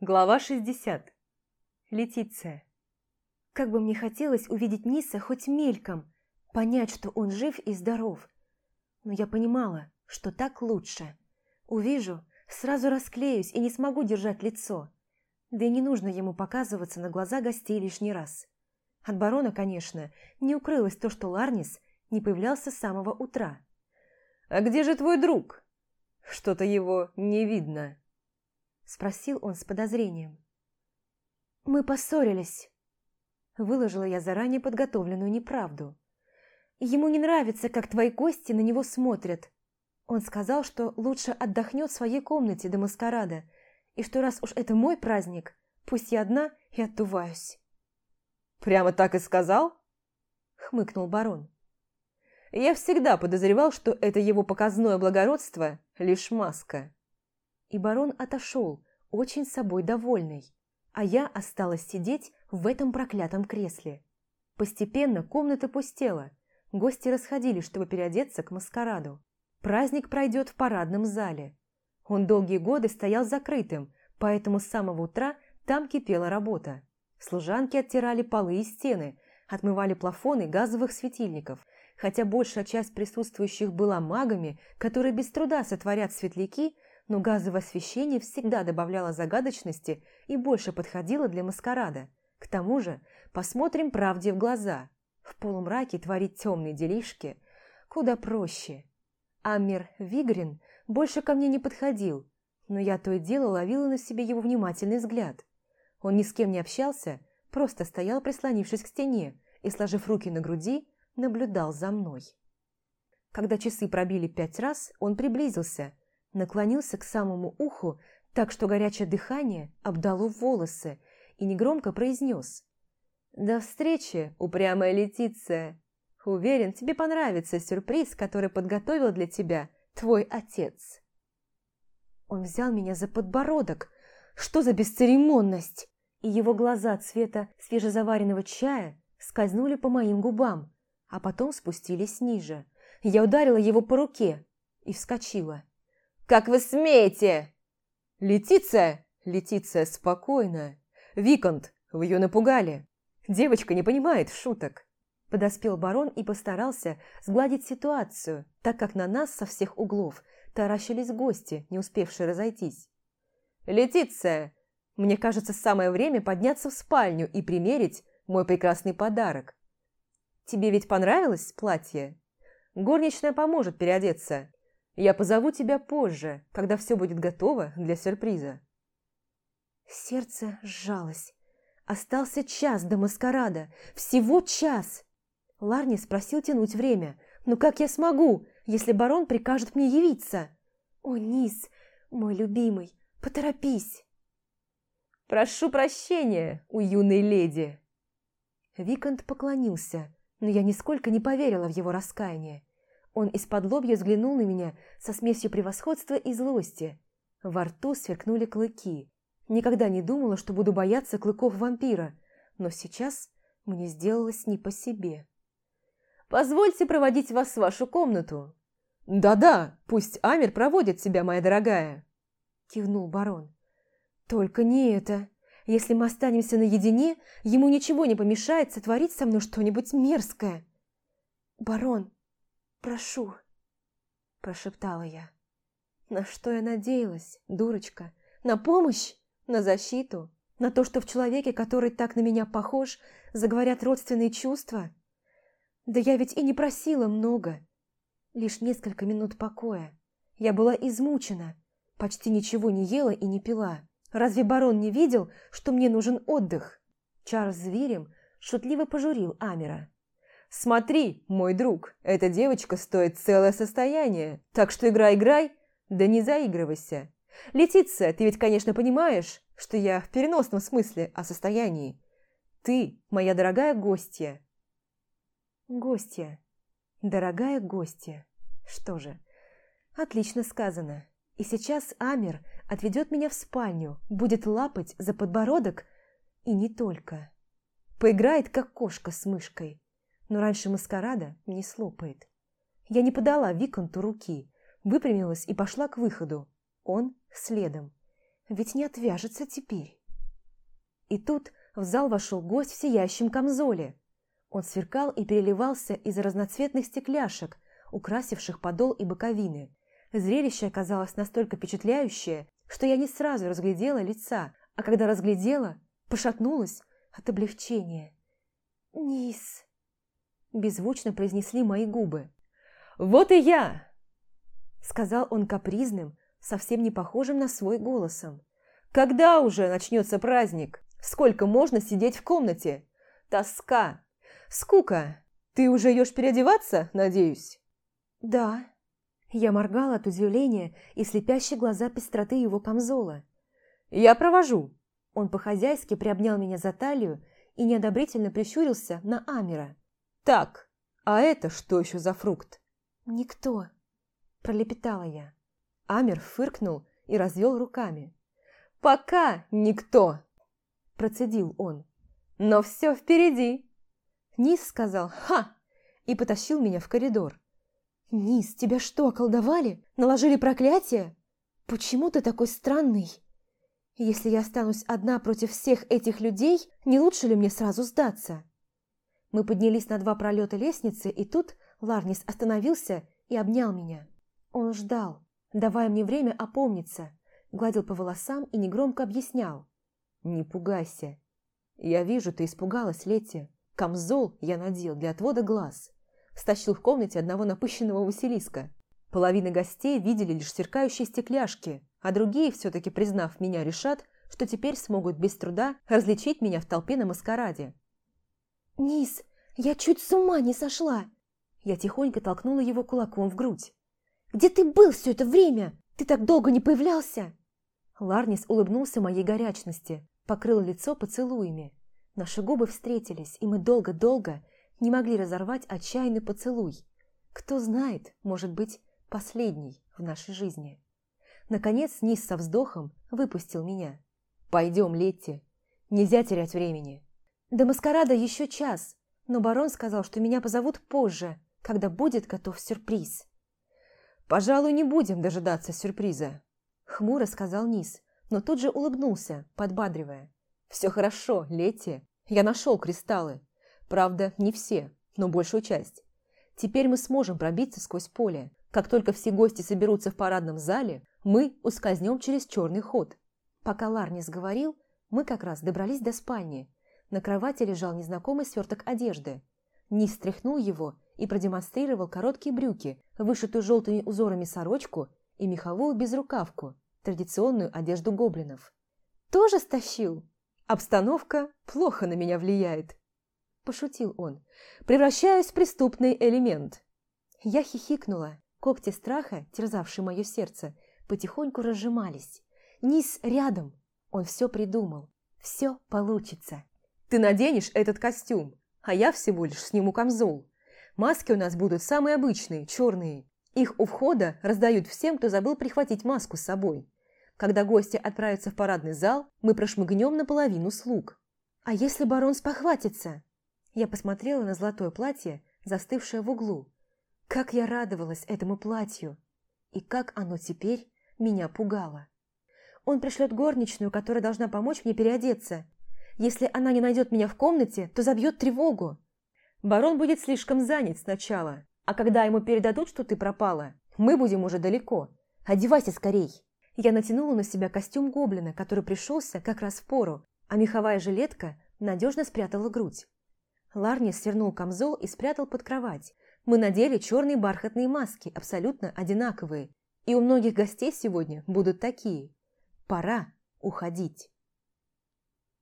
Глава 60. Летиция. Как бы мне хотелось увидеть Ниса хоть мельком, понять, что он жив и здоров. Но я понимала, что так лучше. Увижу, сразу расклеюсь и не смогу держать лицо. Да и не нужно ему показываться на глаза гостей лишний раз. От барона, конечно, не укрылось то, что Ларнис не появлялся с самого утра. «А где же твой друг? Что-то его не видно». Спросил он с подозрением. «Мы поссорились». Выложила я заранее подготовленную неправду. «Ему не нравится, как твои гости на него смотрят. Он сказал, что лучше отдохнет в своей комнате до маскарада, и что раз уж это мой праздник, пусть я одна и отдуваюсь». «Прямо так и сказал?» – хмыкнул барон. «Я всегда подозревал, что это его показное благородство – лишь маска» и барон отошел, очень собой довольный, а я осталась сидеть в этом проклятом кресле. Постепенно комната пустела, гости расходились, чтобы переодеться к маскараду. Праздник пройдет в парадном зале. Он долгие годы стоял закрытым, поэтому с самого утра там кипела работа. Служанки оттирали полы и стены, отмывали плафоны газовых светильников, хотя большая часть присутствующих была магами, которые без труда сотворят светляки, но газовое освещение всегда добавляло загадочности и больше подходило для маскарада. К тому же, посмотрим правде в глаза. В полумраке творить темные делишки куда проще. Амир Вигрин больше ко мне не подходил, но я то и дело ловила на себе его внимательный взгляд. Он ни с кем не общался, просто стоял, прислонившись к стене, и, сложив руки на груди, наблюдал за мной. Когда часы пробили пять раз, он приблизился – наклонился к самому уху, так что горячее дыхание обдало волосы, и негромко произнес. «До встречи, упрямая Летиция! Уверен, тебе понравится сюрприз, который подготовил для тебя твой отец». Он взял меня за подбородок. Что за бесцеремонность? И его глаза цвета свежезаваренного чая скользнули по моим губам, а потом спустились ниже. Я ударила его по руке и вскочила. Как вы смеете?» «Летиция! Летиция, спокойно! Виконт, вы ее напугали! Девочка не понимает шуток!» Подоспел барон и постарался сгладить ситуацию, так как на нас со всех углов таращились гости, не успевшие разойтись. «Летиция, мне кажется, самое время подняться в спальню и примерить мой прекрасный подарок. Тебе ведь понравилось платье? Горничная поможет переодеться. Я позову тебя позже, когда все будет готово для сюрприза». Сердце сжалось. Остался час до маскарада. Всего час. Ларни спросил тянуть время. «Ну как я смогу, если барон прикажет мне явиться?» «О, Низ, мой любимый, поторопись!» «Прошу прощения, у юной леди!» Викант поклонился, но я нисколько не поверила в его раскаяние. Он из-под лобья взглянул на меня со смесью превосходства и злости. Во рту сверкнули клыки. Никогда не думала, что буду бояться клыков вампира, но сейчас мне сделалось не по себе. «Позвольте проводить вас в вашу комнату». «Да-да, пусть Амир проводит тебя, моя дорогая», – кивнул барон. «Только не это. Если мы останемся наедине, ему ничего не помешает сотворить со мной что-нибудь мерзкое». «Барон, «Прошу», – прошептала я. На что я надеялась, дурочка? На помощь? На защиту? На то, что в человеке, который так на меня похож, заговорят родственные чувства? Да я ведь и не просила много. Лишь несколько минут покоя. Я была измучена, почти ничего не ела и не пила. Разве барон не видел, что мне нужен отдых? Чарльз зверем шутливо пожурил Амера. Смотри, мой друг, эта девочка стоит целое состояние, так что играй-играй, да не заигрывайся. Летиция, ты ведь, конечно, понимаешь, что я в переносном смысле о состоянии. Ты моя дорогая гостья. Гостья. Дорогая гостья. Что же, отлично сказано. И сейчас Амер отведет меня в спальню, будет лапать за подбородок и не только. Поиграет, как кошка с мышкой но раньше маскарада не слопает. Я не подала Виконту руки, выпрямилась и пошла к выходу. Он следом. ведь не отвяжется теперь. И тут в зал вошел гость в сияющем камзоле. Он сверкал и переливался из разноцветных стекляшек, украсивших подол и боковины. Зрелище оказалось настолько впечатляющее, что я не сразу разглядела лица, а когда разглядела, пошатнулась от облегчения. «Низ!» – беззвучно произнесли мои губы. «Вот и я!» – сказал он капризным, совсем не похожим на свой голосом. «Когда уже начнется праздник? Сколько можно сидеть в комнате? Тоска! Скука! Ты уже идешь переодеваться, надеюсь?» «Да». Я моргала от удивления и слепящие глаза пестроты его камзола. «Я провожу». Он по-хозяйски приобнял меня за талию и неодобрительно прищурился на Амера. «Так, а это что еще за фрукт?» «Никто», – пролепетала я. Амер фыркнул и развел руками. «Пока никто!» – процедил он. «Но все впереди!» Низ сказал «Ха!» и потащил меня в коридор. «Низ, тебя что, околдовали? Наложили проклятие? Почему ты такой странный? Если я останусь одна против всех этих людей, не лучше ли мне сразу сдаться?» Мы поднялись на два пролета лестницы, и тут Ларнис остановился и обнял меня. Он ждал, давая мне время опомниться, гладил по волосам и негромко объяснял. «Не пугайся. Я вижу, ты испугалась, Летти. Камзол я надел для отвода глаз. Стащил в комнате одного напыщенного Василиска. Половина гостей видели лишь сверкающие стекляшки, а другие, все-таки признав меня, решат, что теперь смогут без труда различить меня в толпе на маскараде. «Низ, я чуть с ума не сошла!» Я тихонько толкнула его кулаком в грудь. «Где ты был все это время? Ты так долго не появлялся!» Ларнис улыбнулся моей горячности, покрыл лицо поцелуями. Наши губы встретились, и мы долго-долго не могли разорвать отчаянный поцелуй. Кто знает, может быть, последний в нашей жизни. Наконец, Низ со вздохом выпустил меня. «Пойдем, Летти. Нельзя терять времени». «До маскарада еще час, но барон сказал, что меня позовут позже, когда будет готов сюрприз». «Пожалуй, не будем дожидаться сюрприза», – хмуро сказал Низ, но тут же улыбнулся, подбадривая. «Все хорошо, Летти. Я нашел кристаллы. Правда, не все, но большую часть. Теперь мы сможем пробиться сквозь поле. Как только все гости соберутся в парадном зале, мы ускользнем через черный ход». Пока Ларнис говорил, мы как раз добрались до спальни. На кровати лежал незнакомый сверток одежды. Низ стряхнул его и продемонстрировал короткие брюки, вышитую желтыми узорами сорочку и меховую безрукавку, традиционную одежду гоблинов. «Тоже стащил? Обстановка плохо на меня влияет», – пошутил он. «Превращаюсь в преступный элемент». Я хихикнула. Когти страха, терзавшие мое сердце, потихоньку разжимались. Низ рядом. Он все придумал. Все получится. «Ты наденешь этот костюм, а я всего лишь сниму камзол. Маски у нас будут самые обычные, черные. Их у входа раздают всем, кто забыл прихватить маску с собой. Когда гости отправятся в парадный зал, мы прошмыгнем наполовину слуг. А если барон спохватится? Я посмотрела на золотое платье, застывшее в углу. Как я радовалась этому платью! И как оно теперь меня пугало. Он пришлет горничную, которая должна помочь мне переодеться. Если она не найдет меня в комнате, то забьет тревогу. Барон будет слишком занят сначала, а когда ему передадут, что ты пропала, мы будем уже далеко. Одевайся скорей!» Я натянула на себя костюм гоблина, который пришелся как раз в пору, а меховая жилетка надежно спрятала грудь. Ларнис свернул камзол и спрятал под кровать. Мы надели черные бархатные маски, абсолютно одинаковые, и у многих гостей сегодня будут такие. Пора уходить.